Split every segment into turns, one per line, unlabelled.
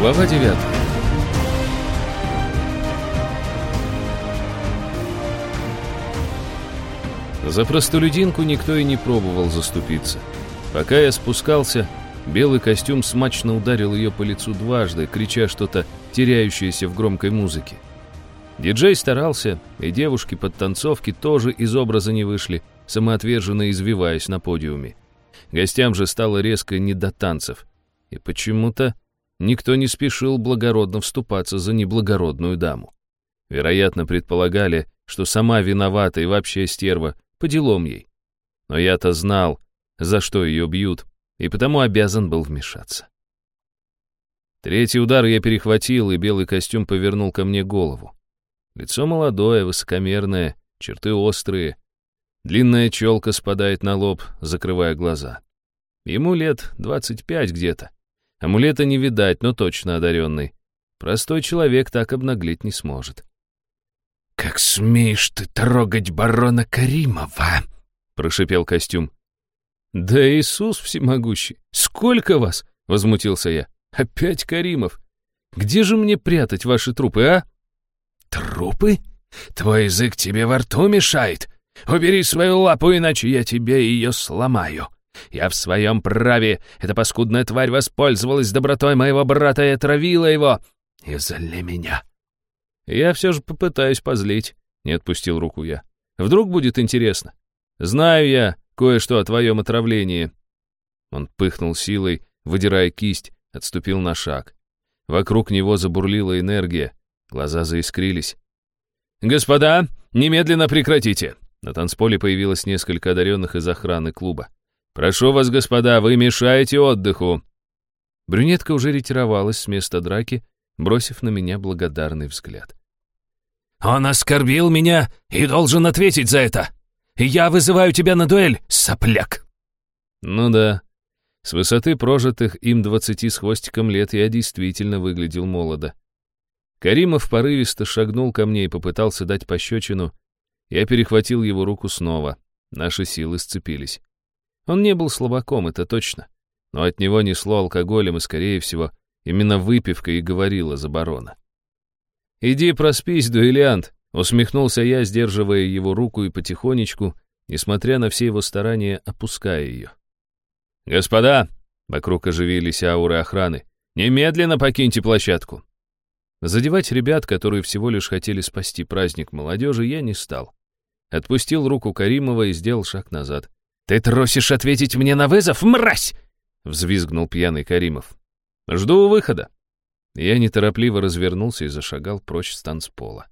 Глава 9 За простолюдинку никто и не пробовал заступиться. Пока я спускался, белый костюм смачно ударил ее по лицу дважды, крича что-то, теряющееся в громкой музыке. Диджей старался, и девушки под танцовки тоже из образа не вышли, самоотверженно извиваясь на подиуме. Гостям же стало резко не до танцев. И почему-то никто не спешил благородно вступаться за неблагородную даму. Вероятно, предполагали, что сама виновата и вообще стерва, по делам ей. Но я-то знал, за что ее бьют, и потому обязан был вмешаться. Третий удар я перехватил, и белый костюм повернул ко мне голову. Лицо молодое, высокомерное, черты острые. Длинная челка спадает на лоб, закрывая глаза. Ему лет двадцать пять где-то. Амулета не видать, но точно одаренный. Простой человек так обнаглеть не сможет.
«Как смеешь ты трогать барона Каримова?» — прошипел костюм.
«Да Иисус всемогущий! Сколько вас?» — возмутился я. «Опять Каримов! Где же мне прятать ваши трупы, а?»
«Трупы? Твой язык тебе во рту мешает. Убери свою лапу, иначе я тебе ее сломаю. Я в своем праве. Эта паскудная тварь воспользовалась добротой моего брата и отравила его. Из-за меня.
Я все же попытаюсь позлить. Не отпустил руку я. Вдруг будет интересно. Знаю я кое-что о твоем отравлении. Он пыхнул силой, выдирая кисть, отступил на шаг. Вокруг него забурлила энергия. Глаза заискрились. «Господа, немедленно прекратите!» На танцполе появилось несколько одаренных из охраны клуба. «Прошу вас, господа, вы мешаете отдыху!» Брюнетка уже ретировалась с места драки, бросив на меня благодарный взгляд.
«Он оскорбил меня и должен ответить за это! Я вызываю тебя на дуэль, сопляк!»
Ну да, с высоты прожитых им двадцати с хвостиком лет я действительно выглядел молодо. Каримов порывисто шагнул ко мне и попытался дать пощечину. Я перехватил его руку снова. Наши силы сцепились. Он не был слабаком, это точно. Но от него несло алкоголем, и, скорее всего, именно выпивка и говорила за барона. «Иди проспись, дуэлянт!» — усмехнулся я, сдерживая его руку и потихонечку, несмотря на все его старания, опуская ее. «Господа!» — вокруг оживились ауры охраны. «Немедленно покиньте площадку!» Задевать ребят, которые всего лишь хотели спасти праздник молодежи, я не стал. Отпустил руку Каримова и сделал шаг назад.
«Ты тросишь ответить мне на вызов, мразь!» — взвизгнул пьяный Каримов.
«Жду выхода». Я неторопливо развернулся и зашагал прочь с танцпола.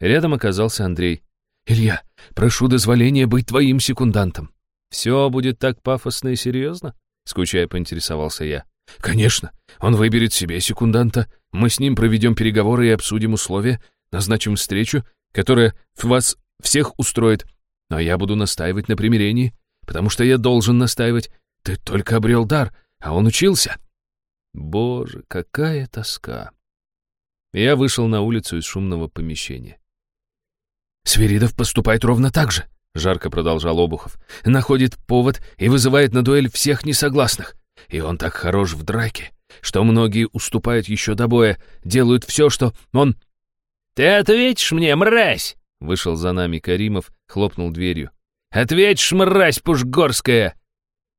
Рядом оказался Андрей.
«Илья, прошу дозволения быть твоим секундантом».
«Все будет так пафосно и серьезно?» — скучая поинтересовался я.
«Конечно. Он выберет себе секунданта. Мы с ним проведем переговоры и обсудим условия, назначим встречу, которая вас всех устроит. Но я буду настаивать на примирении, потому что я должен настаивать. Ты только обрел дар, а он учился».
Боже, какая тоска. Я вышел на улицу из шумного помещения.
«Свиридов поступает ровно так же», — жарко продолжал Обухов. «Находит повод и вызывает на дуэль всех несогласных. И он так хорош в драке, что многие уступают еще до боя, делают все, что он...»
«Ты ответишь мне, мразь!» — вышел за нами Каримов, хлопнул дверью. «Ответишь, мразь пушгорская!»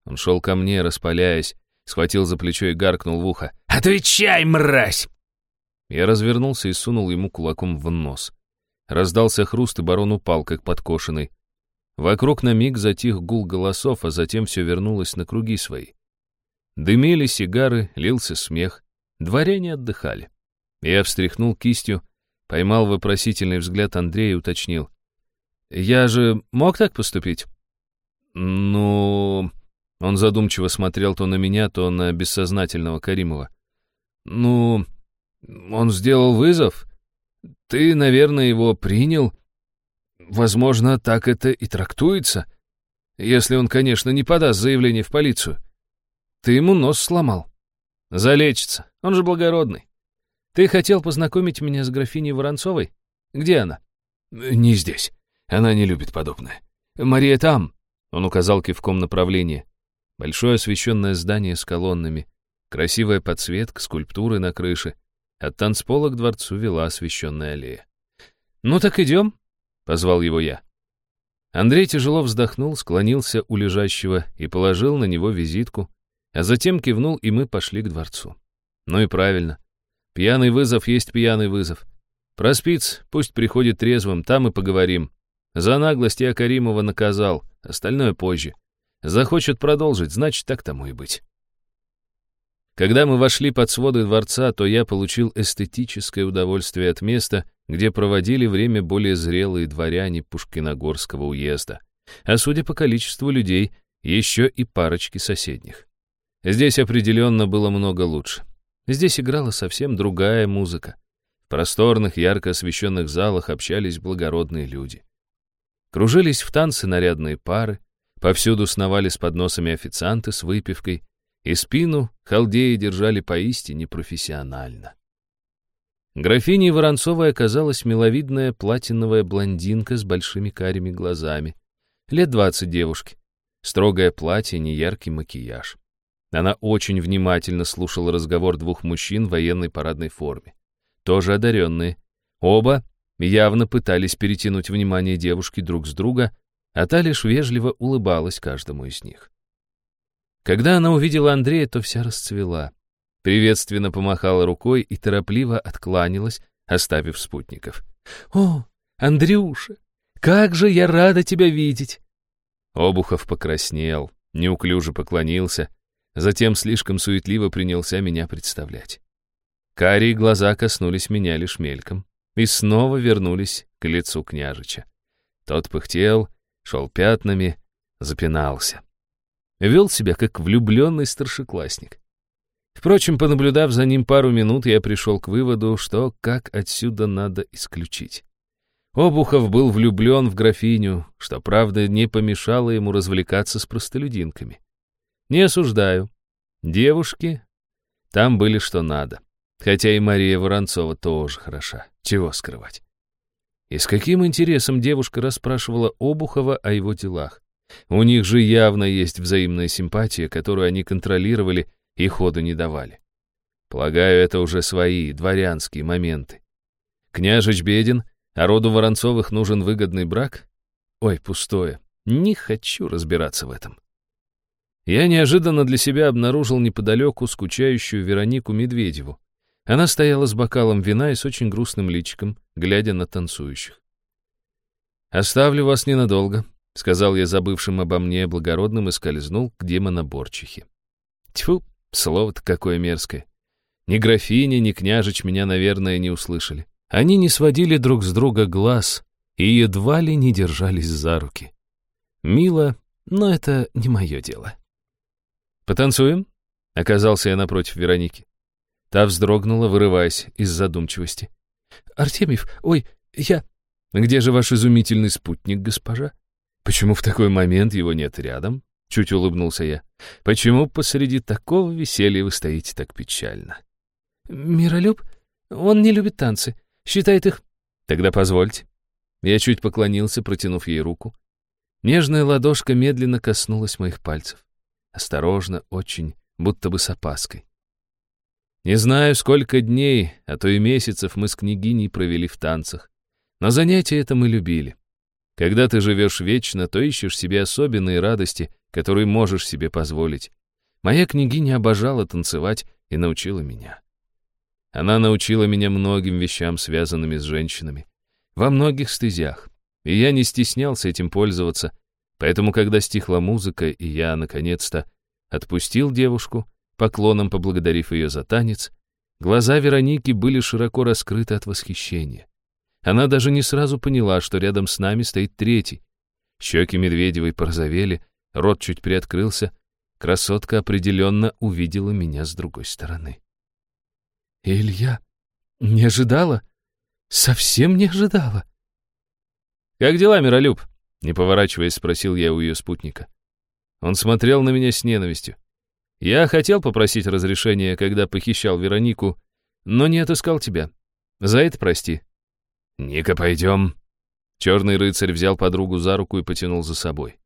Он шел ко мне, распаляясь, схватил за плечо и гаркнул в ухо.
«Отвечай, мразь!»
Я развернулся и сунул ему кулаком в нос. Раздался хруст, и барон упал, как подкошенный. Вокруг на миг затих гул голосов, а затем все вернулось на круги свои. Дымили сигары, лился смех. Дворяне отдыхали. Я встряхнул кистью, поймал вопросительный взгляд Андрея и уточнил. «Я же мог так поступить?» «Ну...» Он задумчиво смотрел то на меня, то на бессознательного Каримова. «Ну, он сделал вызов. Ты, наверное, его принял. Возможно, так это и трактуется. Если он, конечно, не подаст заявление в полицию. Ты ему нос сломал. Залечится. Он же благородный. Ты хотел познакомить меня с графиней Воронцовой? Где она?»
«Не здесь. Она не любит подобное. Мария там», — он указал кивком направление.
Большое освещенное здание с колоннами. Красивая подсветка, скульптуры на крыше. От танцпола к дворцу вела освещенная аллея. «Ну так идем», — позвал его я. Андрей тяжело вздохнул, склонился у лежащего и положил на него визитку, а затем кивнул, и мы пошли к дворцу. Ну и правильно. Пьяный вызов есть пьяный вызов. Проспиц, пусть приходит трезвым, там и поговорим. За наглость я Каримова наказал, остальное позже. Захочет продолжить, значит, так тому и быть. Когда мы вошли под своды дворца, то я получил эстетическое удовольствие от места, где проводили время более зрелые дворяне Пушкиногорского уезда, а судя по количеству людей, еще и парочки соседних. Здесь определенно было много лучше. Здесь играла совсем другая музыка. В просторных, ярко освещенных залах общались благородные люди. Кружились в танцы нарядные пары, повсюду сновали с подносами официанты с выпивкой, и спину халдеи держали поистине профессионально. Графиней Воронцовой оказалась миловидная платиновая блондинка с большими карими глазами. Лет двадцать девушки. Строгое платье, неяркий макияж. Она очень внимательно слушала разговор двух мужчин в военной парадной форме. Тоже одаренные. Оба явно пытались перетянуть внимание девушки друг с друга, а та лишь вежливо улыбалась каждому из них. Когда она увидела Андрея, то вся расцвела. Приветственно помахала рукой и торопливо откланялась, оставив спутников. «О, Андрюша, как же я рада тебя видеть!» Обухов покраснел, неуклюже поклонился, Затем слишком суетливо принялся меня представлять. Карие глаза коснулись меня лишь мельком и снова вернулись к лицу княжича. Тот пыхтел, шел пятнами, запинался. Вел себя как влюбленный старшеклассник. Впрочем, понаблюдав за ним пару минут, я пришел к выводу, что как отсюда надо исключить. Обухов был влюблен в графиню, что, правда, не помешало ему развлекаться с простолюдинками. Не осуждаю. Девушки там были что надо. Хотя и Мария Воронцова тоже хороша. Чего скрывать. И с каким интересом девушка расспрашивала Обухова о его делах. У них же явно есть взаимная симпатия, которую они контролировали и ходу не давали. Полагаю, это уже свои, дворянские моменты. Княжич беден, а роду Воронцовых нужен выгодный брак? Ой, пустое. Не хочу разбираться в этом. Я неожиданно для себя обнаружил неподалеку скучающую Веронику Медведеву. Она стояла с бокалом вина и с очень грустным личиком, глядя на танцующих. «Оставлю вас ненадолго», — сказал я забывшим обо мне благородным и скользнул к демоноборчихе. Тьфу, слово-то какое мерзкое. Ни графиня, ни княжич меня, наверное, не услышали. Они не сводили друг с друга глаз и едва ли не держались за руки. Мило, но это не мое дело. «Потанцуем?» — оказался я напротив Вероники. Та вздрогнула, вырываясь из задумчивости. «Артемьев, ой, я...» «Где же ваш изумительный спутник, госпожа? Почему в такой момент его нет рядом?» Чуть улыбнулся я. «Почему посреди такого веселья вы стоите так печально?» «Миролюб? Он не любит танцы. Считает их...» «Тогда позвольте». Я чуть поклонился, протянув ей руку. Нежная ладошка медленно коснулась моих пальцев. Осторожно, очень, будто бы с опаской. Не знаю, сколько дней, а то и месяцев мы с княгиней провели в танцах. Но занятие это мы любили. Когда ты живешь вечно, то ищешь себе особенные радости, которые можешь себе позволить. Моя княгиня обожала танцевать и научила меня. Она научила меня многим вещам, связанными с женщинами. Во многих стезях. И я не стеснялся этим пользоваться, Поэтому, когда стихла музыка, и я, наконец-то, отпустил девушку, поклоном поблагодарив ее за танец, глаза Вероники были широко раскрыты от восхищения. Она даже не сразу поняла, что рядом с нами стоит третий. Щеки Медведевой порозовели, рот чуть приоткрылся. Красотка определенно увидела меня с другой стороны. «Илья, не ожидала? Совсем не ожидала?» «Как дела, Миролюб?» Не поворачиваясь, спросил я у ее спутника. Он смотрел на меня с ненавистью. Я хотел попросить разрешения, когда похищал Веронику, но не отыскал тебя. За это прости. Ника, пойдем. Черный рыцарь взял подругу за руку и потянул за собой.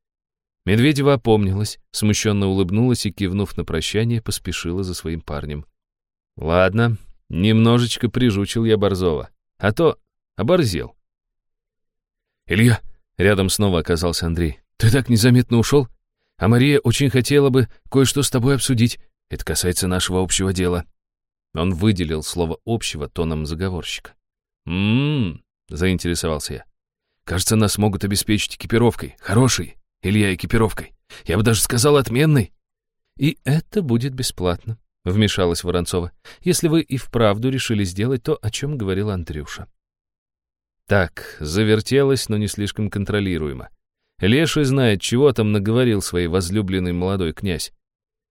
Медведева опомнилась, смущенно улыбнулась и, кивнув на прощание, поспешила за своим парнем. Ладно, немножечко прижучил я Борзова, а то оборзел.
«Илья!» — рядом снова оказался Андрей. «Ты так незаметно ушел? А Мария очень хотела бы кое-что с тобой обсудить. Это касается нашего общего дела».
Он выделил слово «общего» тоном заговорщика. «М-м-м», заинтересовался я.
«Кажется, нас могут обеспечить экипировкой. Хорошей, Илья, экипировкой. Я бы даже сказал, отменной».
«И это будет бесплатно», — вмешалась Воронцова, «если вы и вправду решили сделать то, о чем говорил Андрюша». Так, завертелось, но не слишком контролируемо. Леший знает, чего там наговорил своей возлюбленный молодой князь.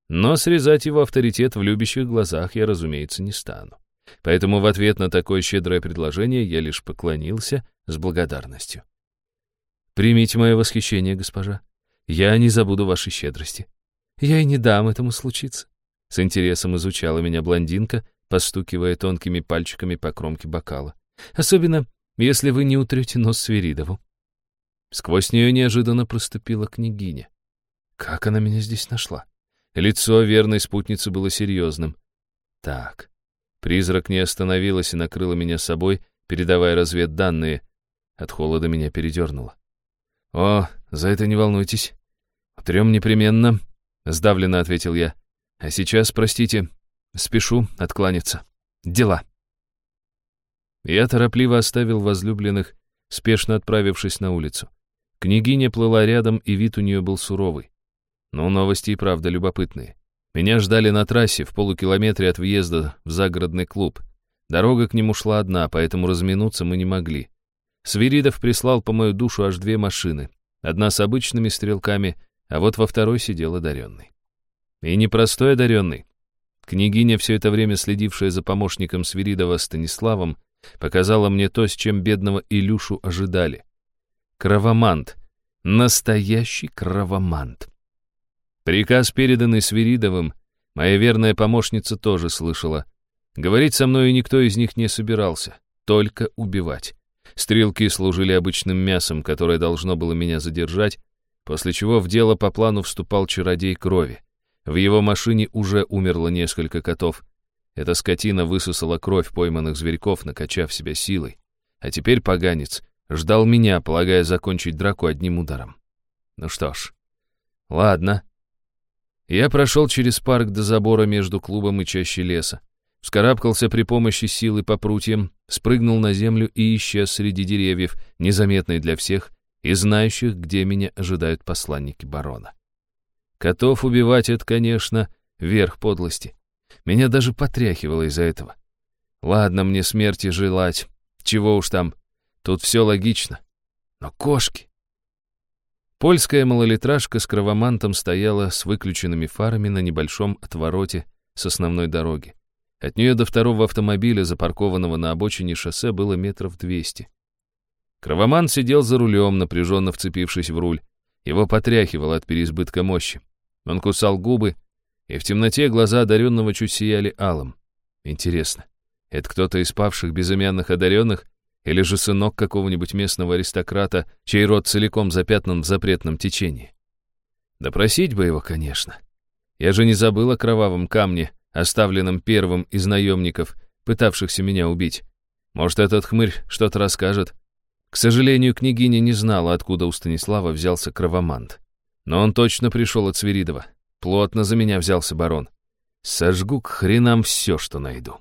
Но срезать его авторитет в любящих глазах я, разумеется, не стану. Поэтому в ответ на такое щедрое предложение я лишь поклонился с благодарностью. «Примите мое восхищение, госпожа. Я не забуду вашей щедрости. Я и не дам этому случиться». С интересом изучала меня блондинка, постукивая тонкими пальчиками по кромке бокала. «Особенно, если вы не утрете нос Свиридову». Сквозь нее неожиданно проступила княгиня. Как она меня здесь нашла? Лицо верной спутницы было серьезным. Так, призрак не остановилась и накрыла меня собой, передавая разведданные. От холода меня передернуло. «О, за это не волнуйтесь. Утрем непременно», — сдавленно ответил я. «А сейчас, простите, спешу откланяться. Дела». Я торопливо оставил возлюбленных, спешно отправившись на улицу. Княгиня плыла рядом, и вид у нее был суровый. Но новости и правда любопытные. Меня ждали на трассе в полукилометре от въезда в загородный клуб. Дорога к нему шла одна, поэтому разминуться мы не могли. Свиридов прислал по мою душу аж две машины. Одна с обычными стрелками, а вот во второй сидел одаренный. И не простой одаренный. Княгиня, все это время следившая за помощником Свиридова Станиславом, показала мне то, с чем бедного Илюшу ожидали. Кровомант. Настоящий кровомант. Приказ, переданный Свиридовым, моя верная помощница тоже слышала. Говорить со мной никто из них не собирался, только убивать. Стрелки служили обычным мясом, которое должно было меня задержать, после чего в дело по плану вступал чародей крови. В его машине уже умерло несколько котов. Эта скотина высосала кровь пойманных зверьков, накачав себя силой. А теперь поганец ждал меня, полагая закончить драку одним ударом. Ну что ж, ладно. Я прошел через парк до забора между клубом и чащей леса. Вскарабкался при помощи силы по прутьям, спрыгнул на землю и исчез среди деревьев, незаметный для всех и знающих, где меня ожидают посланники барона. Котов убивать — это, конечно, верх подлости. Меня даже потряхивало из-за этого. Ладно мне смерти желать, чего уж там, тут все логично. Но кошки... Польская малолитражка с кровомантом стояла с выключенными фарами на небольшом отвороте с основной дороги. От нее до второго автомобиля, запаркованного на обочине шоссе, было метров двести. Кровоман сидел за рулем, напряженно вцепившись в руль. Его потряхивало от переизбытка мощи. Он кусал губы, и в темноте глаза одаренного чуть сияли алым. Интересно, это кто-то из павших безымянных одаренных или же сынок какого-нибудь местного аристократа, чей род целиком запятнан в запретном течении. Допросить бы его, конечно. Я же не забыл о кровавом камне, оставленном первым из наемников, пытавшихся меня убить. Может, этот хмырь что-то расскажет. К сожалению, княгиня не знала, откуда у Станислава взялся кровомант. Но он точно пришел от Свиридова. Плотно за меня взялся барон. Сожгу к хренам все, что найду.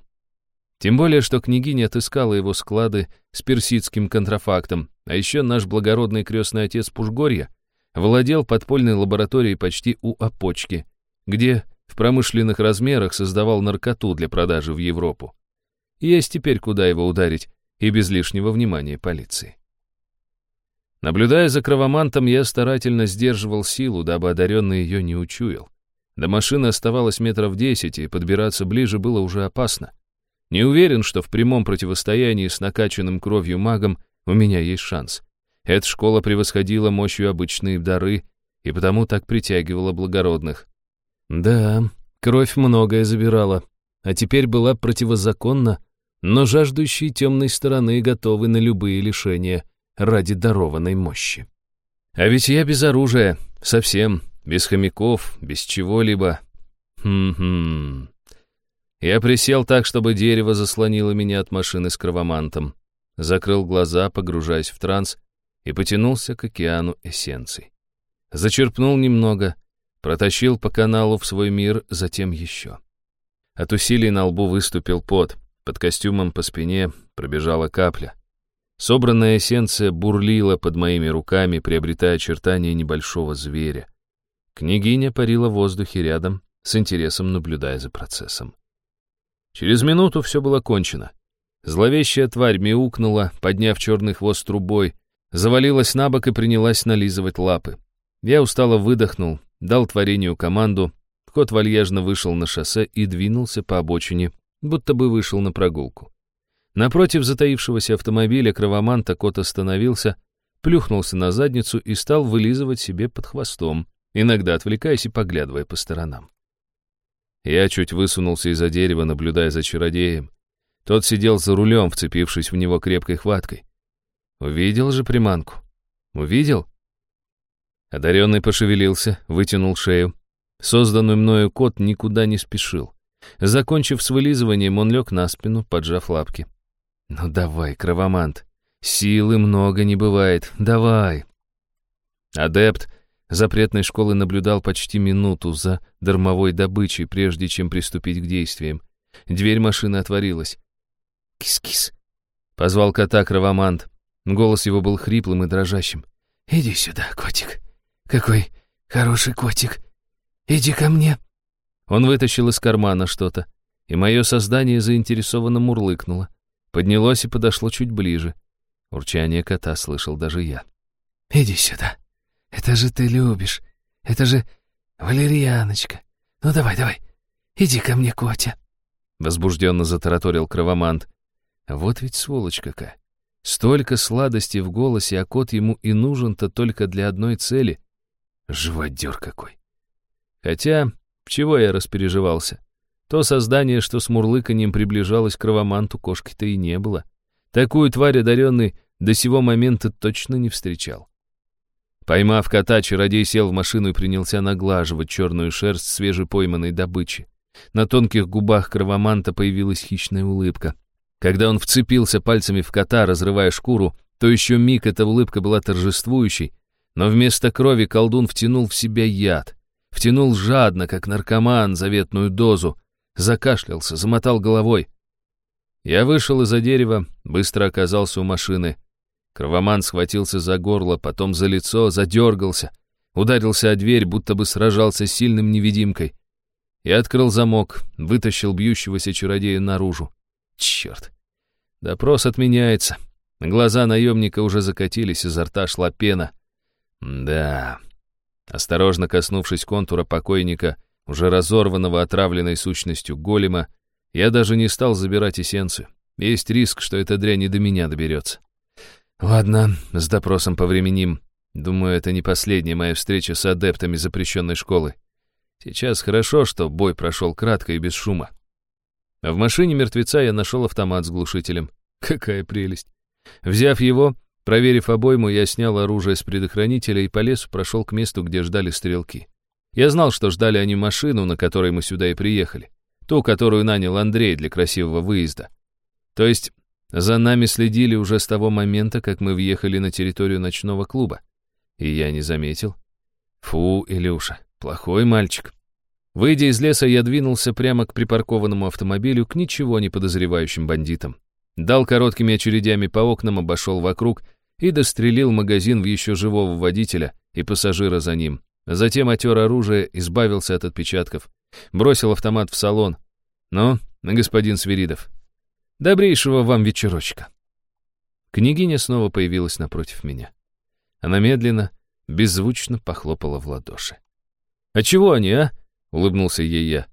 Тем более, что княгиня отыскала его склады с персидским контрафактом, а еще наш благородный крестный отец Пушгорья владел подпольной лабораторией почти у Опочки, где в промышленных размерах создавал наркоту для продажи в Европу. Есть теперь куда его ударить, и без лишнего внимания полиции. Наблюдая за кровомантом, я старательно сдерживал силу, дабы одаренный ее не учуял. До машины оставалось метров десять, и подбираться ближе было уже опасно. Не уверен, что в прямом противостоянии с накачанным кровью магом у меня есть шанс. Эта школа превосходила мощью обычные дары и потому так притягивала благородных. Да, кровь многое забирала, а теперь была противозаконна, но жаждущие темной стороны готовы на любые лишения ради дарованной мощи. А ведь я без оружия, совсем, без хомяков, без чего-либо. Хм-хм. Я присел так, чтобы дерево заслонило меня от машины с кровомантом. Закрыл глаза, погружаясь в транс, и потянулся к океану эссенций. Зачерпнул немного, протащил по каналу в свой мир, затем еще. От усилий на лбу выступил пот, под костюмом по спине пробежала капля. Собранная эссенция бурлила под моими руками, приобретая очертания небольшого зверя. Княгиня парила в воздухе рядом, с интересом наблюдая за процессом. Через минуту все было кончено. Зловещая тварь мяукнула, подняв черный хвост трубой, завалилась на бок и принялась нализывать лапы. Я устало выдохнул, дал творению команду, кот вальяжно вышел на шоссе и двинулся по обочине, будто бы вышел на прогулку. Напротив затаившегося автомобиля кровоманта кот остановился, плюхнулся на задницу и стал вылизывать себе под хвостом, иногда отвлекаясь и поглядывая по сторонам. Я чуть высунулся из-за дерева, наблюдая за чародеем. Тот сидел за рулем, вцепившись в него крепкой хваткой. Увидел же приманку? Увидел? Одаренный пошевелился, вытянул шею. Созданный мною кот никуда не спешил. Закончив с вылизыванием, он лег на спину, поджав лапки. «Ну давай, кровомант, силы много не бывает, давай!» Адепт запретной школы наблюдал почти минуту за дармовой добычей, прежде чем приступить к действиям. Дверь машины отворилась. «Кис-кис!» — позвал кота кровомант. Голос его был хриплым и дрожащим. «Иди сюда, котик. Какой хороший котик. Иди ко мне». Он вытащил из кармана что-то, и мое создание заинтересованно мурлыкнуло. Поднялось и подошло чуть ближе. Урчание кота слышал даже я. «Иди сюда. Это же ты любишь. Это же валерьяночка. Ну давай, давай. Иди ко мне, Котя». Возбужденно затараторил кровомант. Вот ведь сволочь какая. Столько сладости в голосе, а кот ему и нужен-то только для одной цели. Живодер какой. Хотя, чего я распереживался? То создание, что с мурлыканьем приближалось к кровоманту, кошки-то и не было. Такую тварь одаренный до сего момента точно не встречал. Поймав кота, чародей сел в машину и принялся наглаживать черную шерсть свежепойманной добычи. На тонких губах кровоманта появилась хищная улыбка. Когда он вцепился пальцами в кота, разрывая шкуру, то еще миг эта улыбка была торжествующей, но вместо крови колдун втянул в себя яд. Втянул жадно, как наркоман, заветную дозу, закашлялся, замотал головой. Я вышел из-за дерева, быстро оказался у машины. Кровоман схватился за горло, потом за лицо, задергался, ударился о дверь, будто бы сражался с сильным невидимкой. Я открыл замок, вытащил бьющегося чародея наружу. Черт. Допрос отменяется. Глаза наемника уже закатились, изо рта шла пена. Да. Осторожно коснувшись контура покойника, уже разорванного отравленной сущностью голема, я даже не стал забирать эссенцию. Есть риск, что эта дрянь не до меня доберется. Ладно, с допросом повременим. Думаю, это не последняя моя встреча с адептами запрещенной школы. Сейчас хорошо, что бой прошел кратко и без шума. В машине мертвеца я нашел автомат с глушителем. Какая прелесть. Взяв его, проверив обойму, я снял оружие с предохранителя и по лесу прошел к месту, где ждали стрелки. Я знал, что ждали они машину, на которой мы сюда и приехали. Ту, которую нанял Андрей для красивого выезда. То есть за нами следили уже с того момента, как мы въехали на территорию ночного клуба. И я не заметил. Фу, Илюша, плохой мальчик. Выйдя из леса, я двинулся прямо к припаркованному автомобилю к ничего не подозревающим бандитам. Дал короткими очередями по окнам, обошел вокруг и дострелил магазин в еще живого водителя и пассажира за ним. Затем отер оружие, избавился от отпечатков, бросил автомат в салон. «Ну, господин Свиридов, добрейшего вам вечерочка». Княгиня снова появилась напротив меня. Она медленно, беззвучно похлопала в ладоши. «А чего они, а?» — улыбнулся ей я.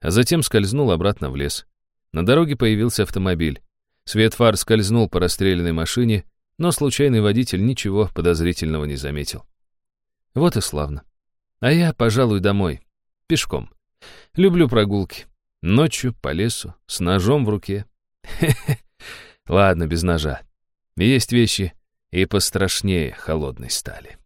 А затем скользнул обратно в лес. На дороге появился автомобиль. Свет фар скользнул по расстрелянной машине, но случайный водитель ничего подозрительного не заметил. Вот и славно. А я, пожалуй, домой. Пешком. Люблю прогулки. Ночью по лесу, с ножом в руке. Ладно, без ножа. Есть вещи и пострашнее холодной стали.